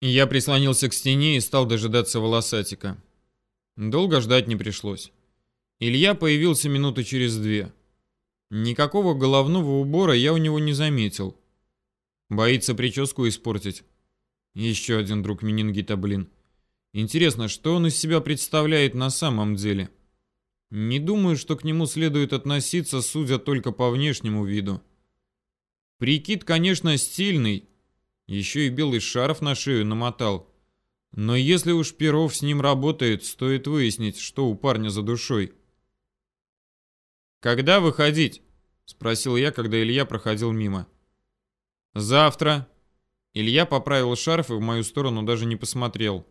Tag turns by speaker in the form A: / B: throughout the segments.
A: Я прислонился к стене и стал дожидаться волосатика. Долго ждать не пришлось. Илья появился минуты через две. Никакого головного убора я у него не заметил. Боится прическу испортить. Еще один друг менингита, блин. Интересно, что он из себя представляет на самом деле? Не думаю, что к нему следует относиться, судя только по внешнему виду. Прикид, конечно, стильный. Еще и белый шарф на шею намотал. Но если уж Перов с ним работает, стоит выяснить, что у парня за душой. «Когда выходить?» — спросил я, когда Илья проходил мимо. «Завтра». Илья поправил шарф и в мою сторону даже не посмотрел.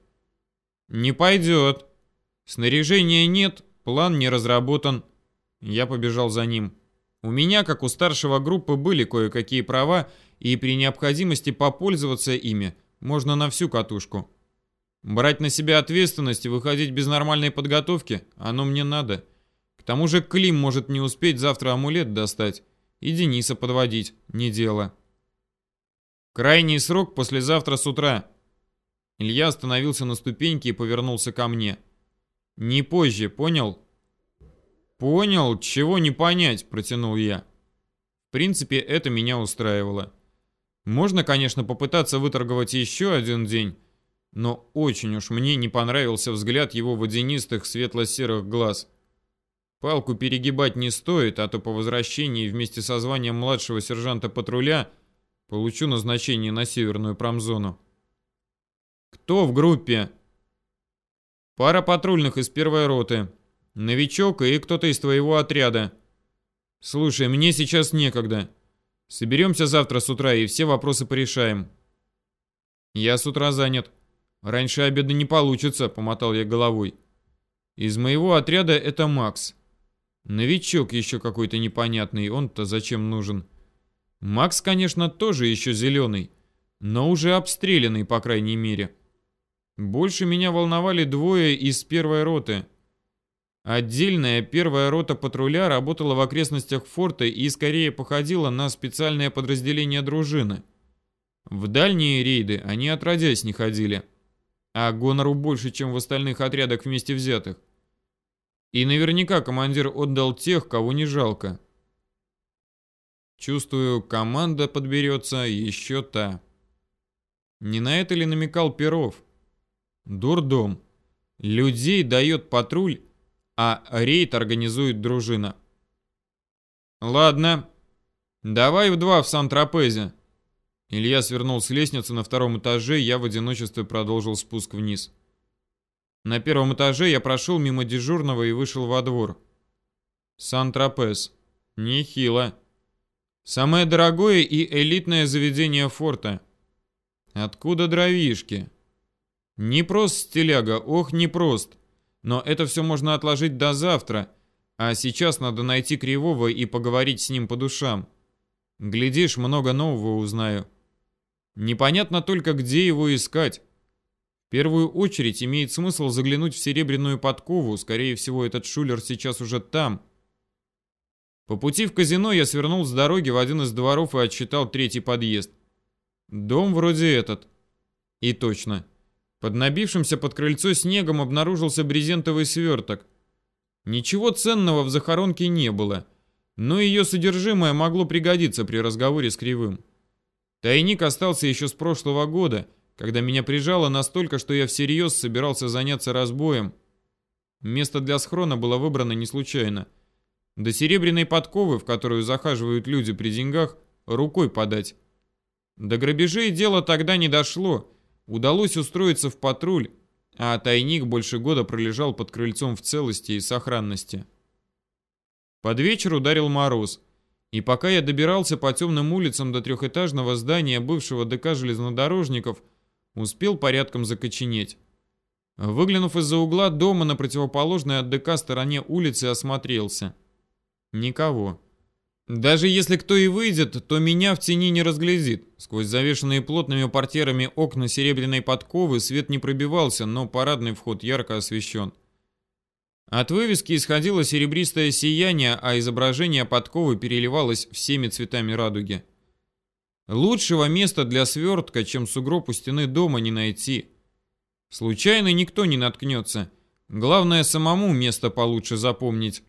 A: «Не пойдет. Снаряжения нет, План не разработан. Я побежал за ним. У меня, как у старшего группы, были кое-какие права, и при необходимости попользоваться ими можно на всю катушку. Брать на себя ответственность и выходить без нормальной подготовки, оно мне надо. К тому же Клим может не успеть завтра амулет достать, и Дениса подводить, не дело. Крайний срок послезавтра с утра. Илья остановился на ступеньке и повернулся ко мне. Не позже, понял? Понял, чего не понять, протянул я. В принципе, это меня устраивало. Можно, конечно, попытаться выторговать еще один день, но очень уж мне не понравился взгляд его водянистых светло-серых глаз. Палку перегибать не стоит, а то по возвращении вместе со званием младшего сержанта патруля получу назначение на северную промзону. «Кто в группе?» Пара патрульных из первой роты. Новичок и кто-то из твоего отряда. Слушай, мне сейчас некогда. Соберемся завтра с утра и все вопросы порешаем. Я с утра занят. Раньше обеда не получится, помотал я головой. Из моего отряда это Макс. Новичок еще какой-то непонятный, он-то зачем нужен? Макс, конечно, тоже еще зеленый, но уже обстрелянный, по крайней мере. Больше меня волновали двое из первой роты. Отдельная первая рота патруля работала в окрестностях форта и скорее походила на специальное подразделение дружины. В дальние рейды они отродясь не ходили, а гонору больше, чем в остальных отрядах вместе взятых. И наверняка командир отдал тех, кого не жалко. Чувствую, команда подберется еще та. Не на это ли намекал Перов? Дурдом. Людей дает патруль, а рейд организует дружина. Ладно, давай в два в Сан-Тропезе. Илья свернул с лестницы на втором этаже, я в одиночестве продолжил спуск вниз. На первом этаже я прошел мимо дежурного и вышел во двор. Сан-Тропез. Нехило. Самое дорогое и элитное заведение форта. Откуда дровишки? Не прост стиляга, ох, не прост. Но это все можно отложить до завтра, а сейчас надо найти Кривого и поговорить с ним по душам. Глядишь, много нового узнаю. Непонятно только, где его искать. В первую очередь имеет смысл заглянуть в серебряную подкову, скорее всего, этот шулер сейчас уже там. По пути в казино я свернул с дороги в один из дворов и отсчитал третий подъезд. Дом вроде этот. И точно. Под набившимся под крыльцо снегом обнаружился брезентовый сверток. Ничего ценного в захоронке не было, но ее содержимое могло пригодиться при разговоре с Кривым. Тайник остался еще с прошлого года, когда меня прижало настолько, что я всерьез собирался заняться разбоем. Место для схрона было выбрано не случайно. До серебряной подковы, в которую захаживают люди при деньгах, рукой подать. До грабежей дело тогда не дошло, Удалось устроиться в патруль, а тайник больше года пролежал под крыльцом в целости и сохранности. Под вечер ударил мороз, и пока я добирался по темным улицам до трехэтажного здания бывшего ДК железнодорожников, успел порядком закоченеть. Выглянув из-за угла дома на противоположной от ДК стороне улицы, осмотрелся. Никого. Даже если кто и выйдет, то меня в тени не разглядит. Сквозь завешенные плотными портьерами окна серебряной подковы свет не пробивался, но парадный вход ярко освещен. От вывески исходило серебристое сияние, а изображение подковы переливалось всеми цветами радуги. Лучшего места для свертка, чем сугроб у стены дома, не найти. Случайно никто не наткнется. Главное, самому место получше запомнить.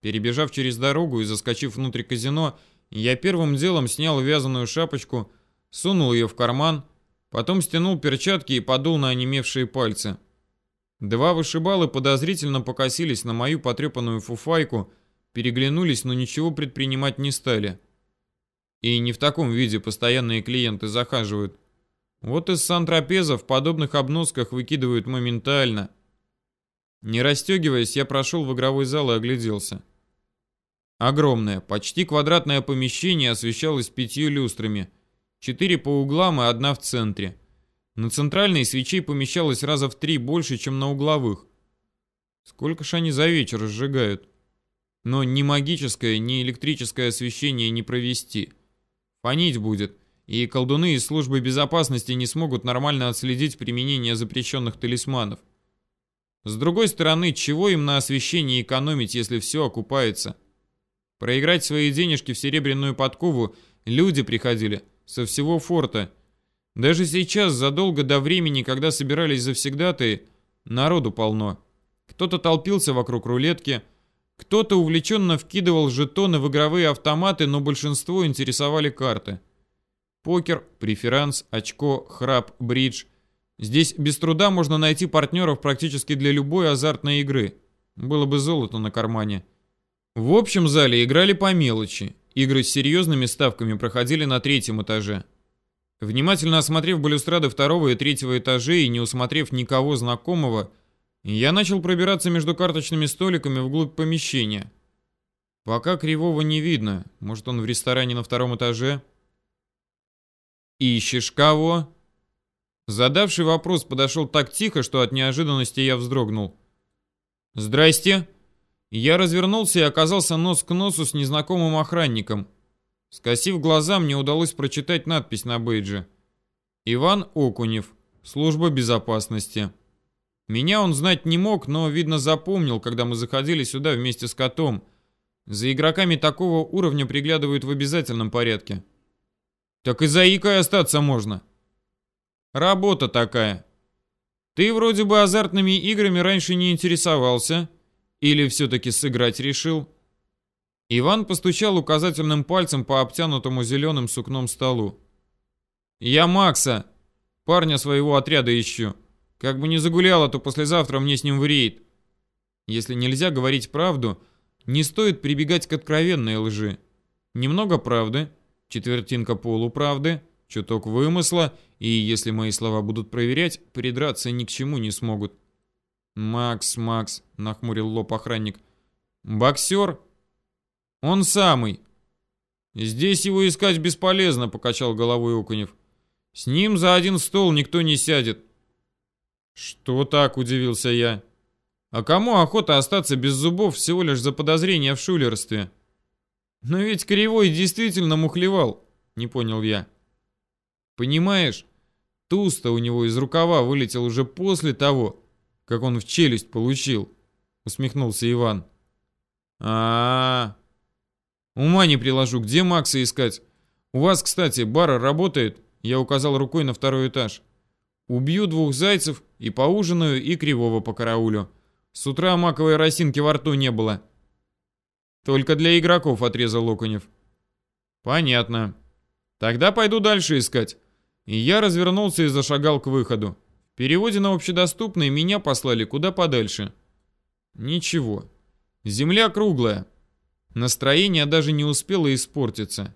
A: Перебежав через дорогу и заскочив внутрь казино, я первым делом снял вязаную шапочку, сунул ее в карман, потом стянул перчатки и подул на онемевшие пальцы. Два вышибалы подозрительно покосились на мою потрепанную фуфайку, переглянулись, но ничего предпринимать не стали. И не в таком виде постоянные клиенты захаживают. Вот из Сан-Тропеза в подобных обносках выкидывают моментально. Не расстегиваясь, я прошел в игровой зал и огляделся. Огромное, почти квадратное помещение освещалось пятью люстрами. Четыре по углам и одна в центре. На центральной свечей помещалось раза в три больше, чем на угловых. Сколько ж они за вечер сжигают? Но ни магическое, ни электрическое освещение не провести. Фонить будет, и колдуны из службы безопасности не смогут нормально отследить применение запрещенных талисманов. С другой стороны, чего им на освещении экономить, если все окупается? Проиграть свои денежки в серебряную подкову люди приходили со всего форта. Даже сейчас, задолго до времени, когда собирались завсегдатые, народу полно. Кто-то толпился вокруг рулетки, кто-то увлеченно вкидывал жетоны в игровые автоматы, но большинство интересовали карты. Покер, преферанс, очко, храп, бридж. Здесь без труда можно найти партнеров практически для любой азартной игры. Было бы золото на кармане. В общем зале играли по мелочи. Игры с серьезными ставками проходили на третьем этаже. Внимательно осмотрев балюстрады второго и третьего этажей и не усмотрев никого знакомого, я начал пробираться между карточными столиками вглубь помещения. Пока Кривого не видно. Может, он в ресторане на втором этаже? «Ищешь кого?» Задавший вопрос подошел так тихо, что от неожиданности я вздрогнул. «Здрасте!» Я развернулся и оказался нос к носу с незнакомым охранником. Скосив глаза, мне удалось прочитать надпись на бейдже. «Иван Окунев. Служба безопасности». Меня он знать не мог, но, видно, запомнил, когда мы заходили сюда вместе с котом. За игроками такого уровня приглядывают в обязательном порядке. Так и за икой остаться можно. Работа такая. Ты вроде бы азартными играми раньше не интересовался. Или все-таки сыграть решил? Иван постучал указательным пальцем по обтянутому зеленым сукном столу. «Я Макса, парня своего отряда ищу. Как бы не загуляло, то послезавтра мне с ним в рейд. Если нельзя говорить правду, не стоит прибегать к откровенной лжи. Немного правды, четвертинка полуправды, чуток вымысла, и если мои слова будут проверять, придраться ни к чему не смогут. «Макс, Макс», — нахмурил лоб охранник. «Боксер?» «Он самый». «Здесь его искать бесполезно», — покачал головой Окунев. «С ним за один стол никто не сядет. «Что так?» – удивился я. «А кому охота остаться без зубов всего лишь за подозрение в шулерстве?» «Но ведь Кривой действительно мухлевал», – не понял я. «Понимаешь, туз-то у него из рукава вылетел уже после того, как он в челюсть получил», – усмехнулся Иван. а, -а, -а. Ума не приложу, где Макса искать? У вас, кстати, бар работает?» Я указал рукой на второй этаж. Убью двух зайцев и поужинаю, и кривого по караулю. С утра маковой росинки во рту не было. Только для игроков отрезал Локонев. Понятно. Тогда пойду дальше искать. И я развернулся и зашагал к выходу. Переводе на общедоступный меня послали куда подальше. Ничего. Земля круглая. Настроение даже не успело испортиться.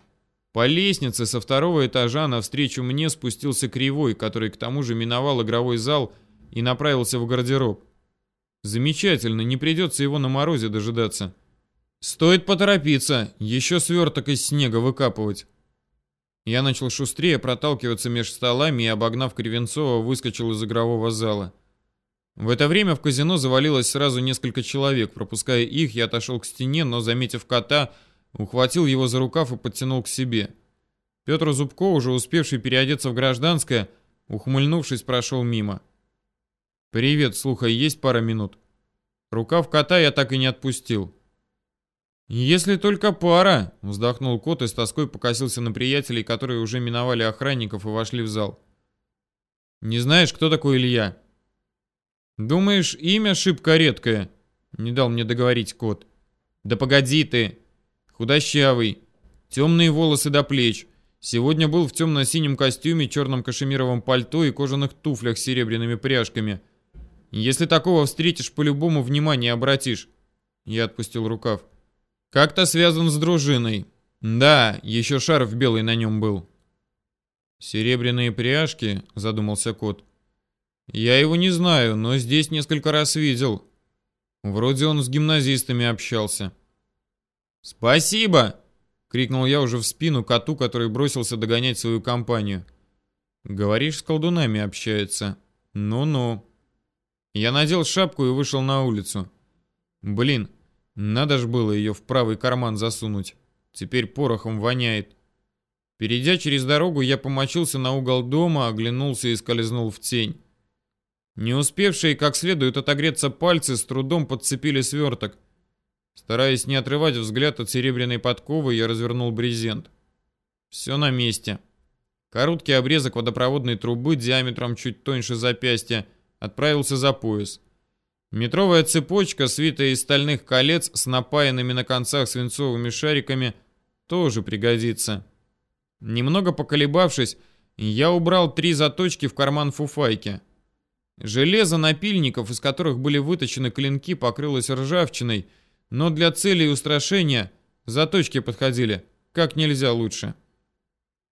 A: По лестнице со второго этажа навстречу мне спустился Кривой, который к тому же миновал игровой зал и направился в гардероб. Замечательно, не придется его на морозе дожидаться. Стоит поторопиться, еще сверток из снега выкапывать. Я начал шустрее проталкиваться меж столами и, обогнав Кривенцова, выскочил из игрового зала. В это время в казино завалилось сразу несколько человек. Пропуская их, я отошел к стене, но, заметив кота, Ухватил его за рукав и подтянул к себе. Петр Зубко, уже успевший переодеться в гражданское, ухмыльнувшись, прошел мимо. «Привет, слухай, есть пара минут?» Рукав кота я так и не отпустил. «Если только пара», — вздохнул кот и с тоской покосился на приятелей, которые уже миновали охранников и вошли в зал. «Не знаешь, кто такой Илья?» «Думаешь, имя шибко редкое?» — не дал мне договорить кот. «Да погоди ты! Худощавый, темные волосы до плеч. Сегодня был в темно-синем костюме, черном кашемировом пальто и кожаных туфлях с серебряными пряжками. Если такого встретишь, по-любому внимание обратишь». Я отпустил рукав. Как-то связан с дружиной. Да, еще шарф белый на нем был. Серебряные пряжки, задумался кот. Я его не знаю, но здесь несколько раз видел. Вроде он с гимназистами общался. Спасибо! крикнул я уже в спину коту, который бросился догонять свою компанию. Говоришь, с колдунами общается. Ну-ну. Я надел шапку и вышел на улицу. Блин, надо ж было ее в правый карман засунуть. Теперь порохом воняет. Перейдя через дорогу, я помочился на угол дома, оглянулся и скользнул в тень. Не успевшие как следует отогреться пальцы с трудом подцепили сверток. Стараясь не отрывать взгляд от серебряной подковы, я развернул брезент. Все на месте. Короткий обрезок водопроводной трубы диаметром чуть тоньше запястья отправился за пояс. Метровая цепочка, свитая из стальных колец с напаянными на концах свинцовыми шариками, тоже пригодится. Немного поколебавшись, я убрал три заточки в карман фуфайки. Железо напильников, из которых были выточены клинки, покрылось ржавчиной, но для целей устрашения заточки подходили как нельзя лучше.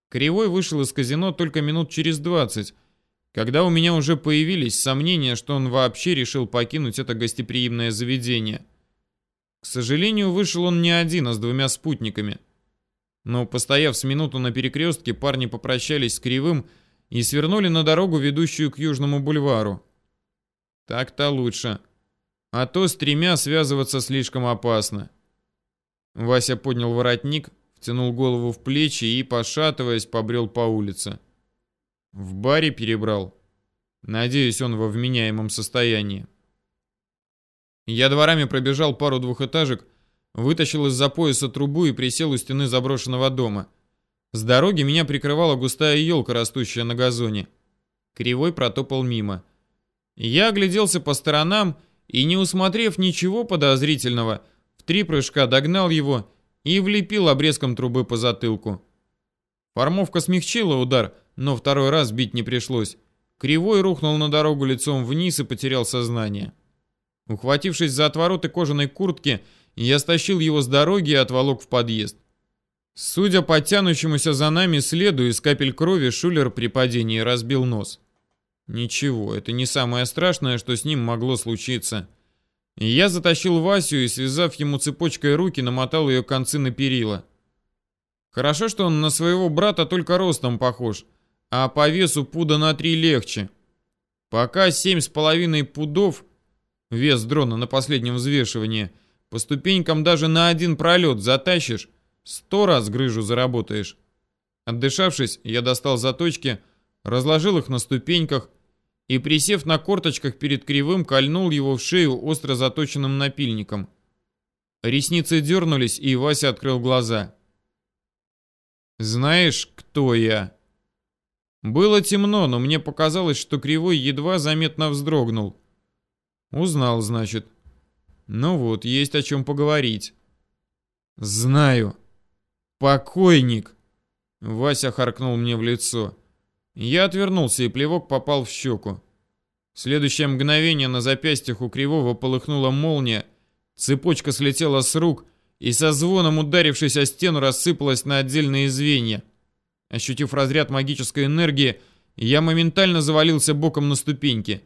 A: Кривой вышел из казино только минут через двадцать, когда у меня уже появились сомнения, что он вообще решил покинуть это гостеприимное заведение. К сожалению, вышел он не один, а с двумя спутниками. Но, постояв с минуту на перекрестке, парни попрощались с Кривым и свернули на дорогу, ведущую к Южному бульвару. Так-то лучше. А то с тремя связываться слишком опасно. Вася поднял воротник, втянул голову в плечи и, пошатываясь, побрел по улице. В баре перебрал. Надеюсь, он во вменяемом состоянии. Я дворами пробежал пару двухэтажек, вытащил из-за пояса трубу и присел у стены заброшенного дома. С дороги меня прикрывала густая елка, растущая на газоне. Кривой протопал мимо. Я огляделся по сторонам и, не усмотрев ничего подозрительного, в три прыжка догнал его и влепил обрезком трубы по затылку. Формовка смягчила удар, но второй раз бить не пришлось. Кривой рухнул на дорогу лицом вниз и потерял сознание. Ухватившись за отвороты кожаной куртки, я стащил его с дороги и отволок в подъезд. Судя по тянущемуся за нами следу из капель крови, Шулер при падении разбил нос. Ничего, это не самое страшное, что с ним могло случиться. Я затащил Васю и, связав ему цепочкой руки, намотал ее концы на перила. Хорошо, что он на своего брата только ростом похож, а по весу пуда на три легче. Пока семь с половиной пудов, вес дрона на последнем взвешивании, по ступенькам даже на один пролет затащишь, сто раз грыжу заработаешь. Отдышавшись, я достал заточки, разложил их на ступеньках и, присев на корточках перед кривым, кольнул его в шею остро заточенным напильником. Ресницы дернулись, и Вася открыл глаза. «Знаешь, кто я?» Было темно, но мне показалось, что Кривой едва заметно вздрогнул. Узнал, значит. Ну вот, есть о чем поговорить. Знаю. Покойник. Вася харкнул мне в лицо. Я отвернулся, и плевок попал в щеку. В следующее мгновение на запястьях у Кривого полыхнула молния, цепочка слетела с рук, и со звоном, ударившись о стену, рассыпалась на отдельные звенья. Ощутив разряд магической энергии, я моментально завалился боком на ступеньки.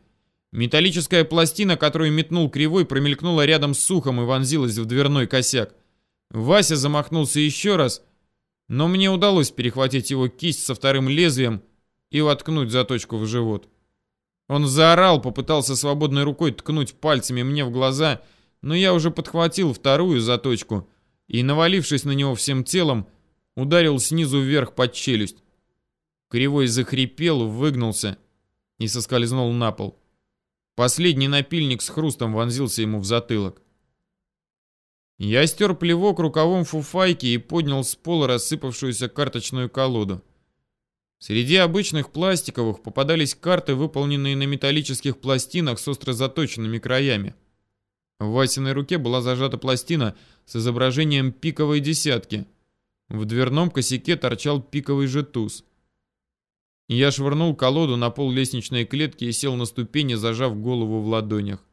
A: Металлическая пластина, которую метнул кривой, промелькнула рядом с сухом и вонзилась в дверной косяк. Вася замахнулся еще раз, но мне удалось перехватить его кисть со вторым лезвием и воткнуть заточку в живот. Он заорал, попытался свободной рукой ткнуть пальцами мне в глаза, но я уже подхватил вторую заточку и, навалившись на него всем телом, ударил снизу вверх под челюсть. Кривой захрипел, выгнулся и соскользнул на пол. Последний напильник с хрустом вонзился ему в затылок. Я стер плевок рукавом фуфайки и поднял с пола рассыпавшуюся карточную колоду. Среди обычных пластиковых попадались карты, выполненные на металлических пластинах с остро заточенными краями. В Васиной руке была зажата пластина с изображением пиковой десятки. В дверном косяке торчал пиковый же туз. Я швырнул колоду на пол лестничной клетки и сел на ступени, зажав голову в ладонях.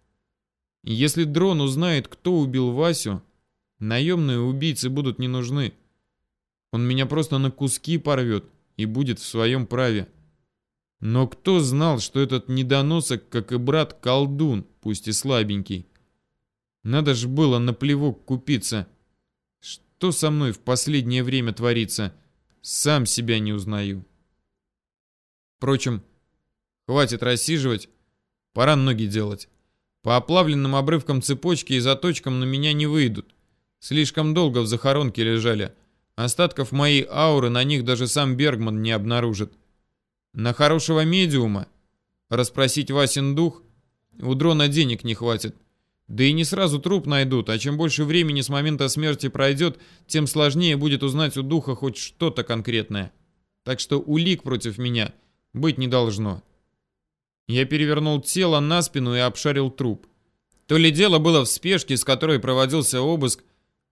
A: Если дрон узнает, кто убил Васю, наемные убийцы будут не нужны. Он меня просто на куски порвет и будет в своем праве. Но кто знал, что этот недоносок, как и брат, колдун, пусть и слабенький. Надо ж было на плевок купиться. Что со мной в последнее время творится, сам себя не узнаю. Впрочем, хватит рассиживать, пора ноги делать. По оплавленным обрывкам цепочки и заточкам на меня не выйдут. Слишком долго в захоронке лежали. Остатков моей ауры на них даже сам Бергман не обнаружит. На хорошего медиума расспросить Васин дух у дрона денег не хватит. Да и не сразу труп найдут, а чем больше времени с момента смерти пройдет, тем сложнее будет узнать у духа хоть что-то конкретное. Так что улик против меня быть не должно. Я перевернул тело на спину и обшарил труп. То ли дело было в спешке, с которой проводился обыск,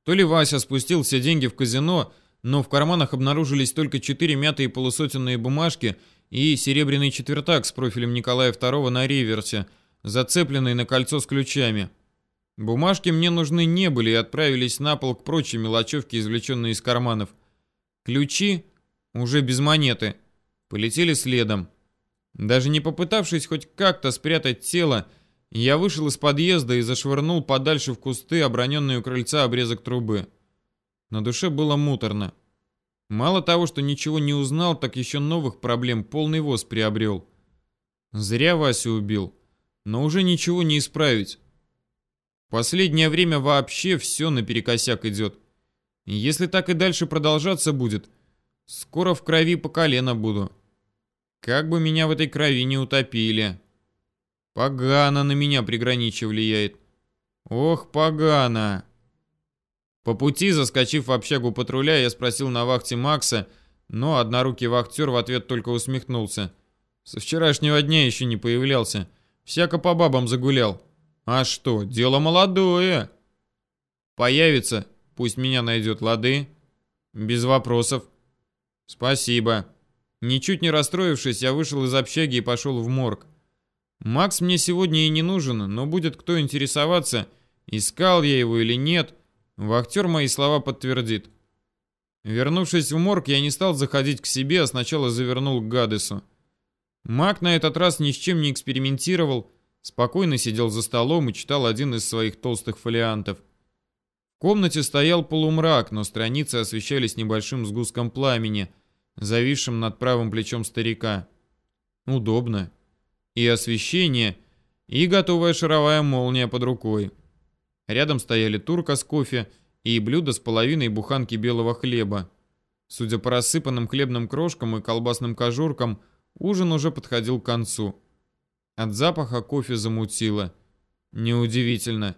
A: то ли Вася спустил все деньги в казино, но в карманах обнаружились только четыре мятые полусотенные бумажки и серебряный четвертак с профилем Николая II на реверсе, зацепленный на кольцо с ключами. Бумажки мне нужны не были и отправились на пол к прочей мелочевке, извлеченной из карманов. Ключи, уже без монеты, полетели следом. Даже не попытавшись хоть как-то спрятать тело, я вышел из подъезда и зашвырнул подальше в кусты, оброненные у крыльца обрезок трубы. На душе было муторно. Мало того, что ничего не узнал, так еще новых проблем полный воз приобрел. Зря Васю убил, но уже ничего не исправить. Последнее время вообще все наперекосяк идет. Если так и дальше продолжаться будет, скоро в крови по колено буду. Как бы меня в этой крови не утопили. Погано на меня приграничье влияет. Ох, погано. По пути, заскочив в общагу патруля, я спросил на вахте Макса, но однорукий вахтер в ответ только усмехнулся. Со вчерашнего дня еще не появлялся. Всяко по бабам загулял. А что, дело молодое. Появится, пусть меня найдет лады. Без вопросов. Спасибо. Ничуть не расстроившись, я вышел из общаги и пошел в морг. Макс мне сегодня и не нужен, но будет кто интересоваться, искал я его или нет, вахтер мои слова подтвердит. Вернувшись в морг, я не стал заходить к себе, а сначала завернул к Гадесу. Мак на этот раз ни с чем не экспериментировал, спокойно сидел за столом и читал один из своих толстых фолиантов. В комнате стоял полумрак, но страницы освещались небольшим сгустком пламени – зависшим над правым плечом старика. Удобно. И освещение, и готовая шаровая молния под рукой. Рядом стояли турка с кофе и блюдо с половиной буханки белого хлеба. Судя по рассыпанным хлебным крошкам и колбасным кожуркам, ужин уже подходил к концу. От запаха кофе замутило. Неудивительно.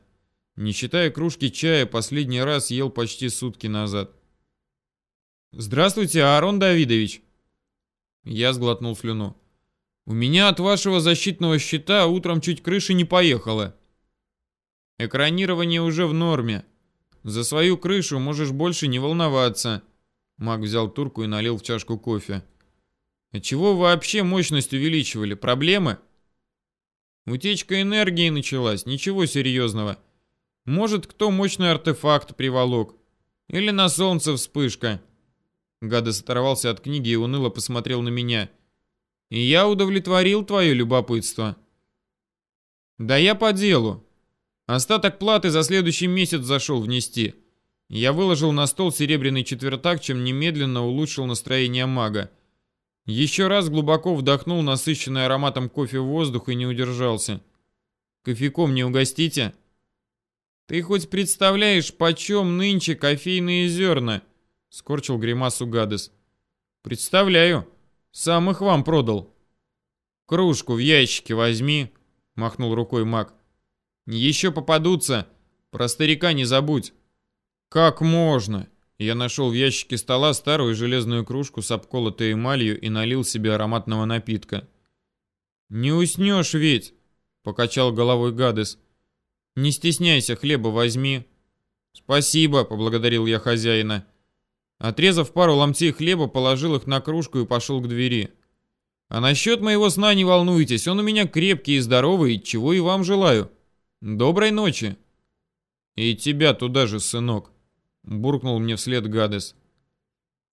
A: Не считая кружки чая, последний раз ел почти сутки назад. «Здравствуйте, Аарон Давидович!» Я сглотнул слюну. «У меня от вашего защитного щита утром чуть крыша не поехала». «Экранирование уже в норме. За свою крышу можешь больше не волноваться». Маг взял турку и налил в чашку кофе. «А чего вообще мощность увеличивали? Проблемы?» «Утечка энергии началась, ничего серьезного. Может, кто мощный артефакт приволок. Или на солнце вспышка». Гадес оторвался от книги и уныло посмотрел на меня. «И я удовлетворил твое любопытство». «Да я по делу. Остаток платы за следующий месяц зашел внести». Я выложил на стол серебряный четвертак, чем немедленно улучшил настроение мага. Еще раз глубоко вдохнул насыщенный ароматом кофе воздух и не удержался. «Кофейком не угостите?» «Ты хоть представляешь, почем нынче кофейные зерна?» Скорчил гримасу Гадес. Представляю. Сам их вам продал. Кружку в ящике возьми, махнул рукой маг. Еще попадутся. Про старика не забудь. Как можно? Я нашел в ящике стола старую железную кружку с обколотой эмалью и налил себе ароматного напитка. «Не уснешь ведь!» — покачал головой Гадес. «Не стесняйся, хлеба возьми». «Спасибо», — поблагодарил я хозяина. Отрезав пару ломтей хлеба, положил их на кружку и пошел к двери. «А насчет моего сна не волнуйтесь, он у меня крепкий и здоровый, чего и вам желаю. Доброй ночи!» «И тебя туда же, сынок!» Буркнул мне вслед Гадес.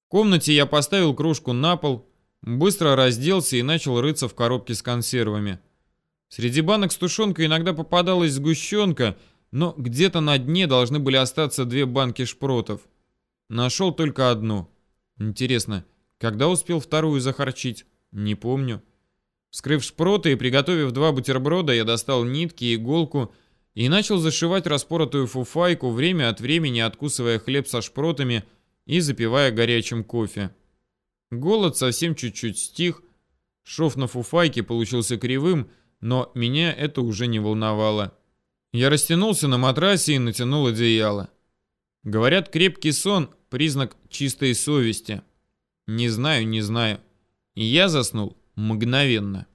A: В комнате я поставил кружку на пол, быстро разделся и начал рыться в коробке с консервами. Среди банок с тушенкой иногда попадалась сгущенка, но где-то на дне должны были остаться две банки шпротов. Нашел только одну. Интересно, когда успел вторую захарчить? Не помню. Вскрыв шпроты и приготовив два бутерброда, я достал нитки, иголку и начал зашивать распоротую фуфайку, время от времени откусывая хлеб со шпротами и запивая горячим кофе. Голод совсем чуть-чуть стих, шов на фуфайке получился кривым, но меня это уже не волновало. Я растянулся на матрасе и натянул одеяло. Говорят, крепкий сон – признак чистой совести. Не знаю, не знаю. Я заснул мгновенно.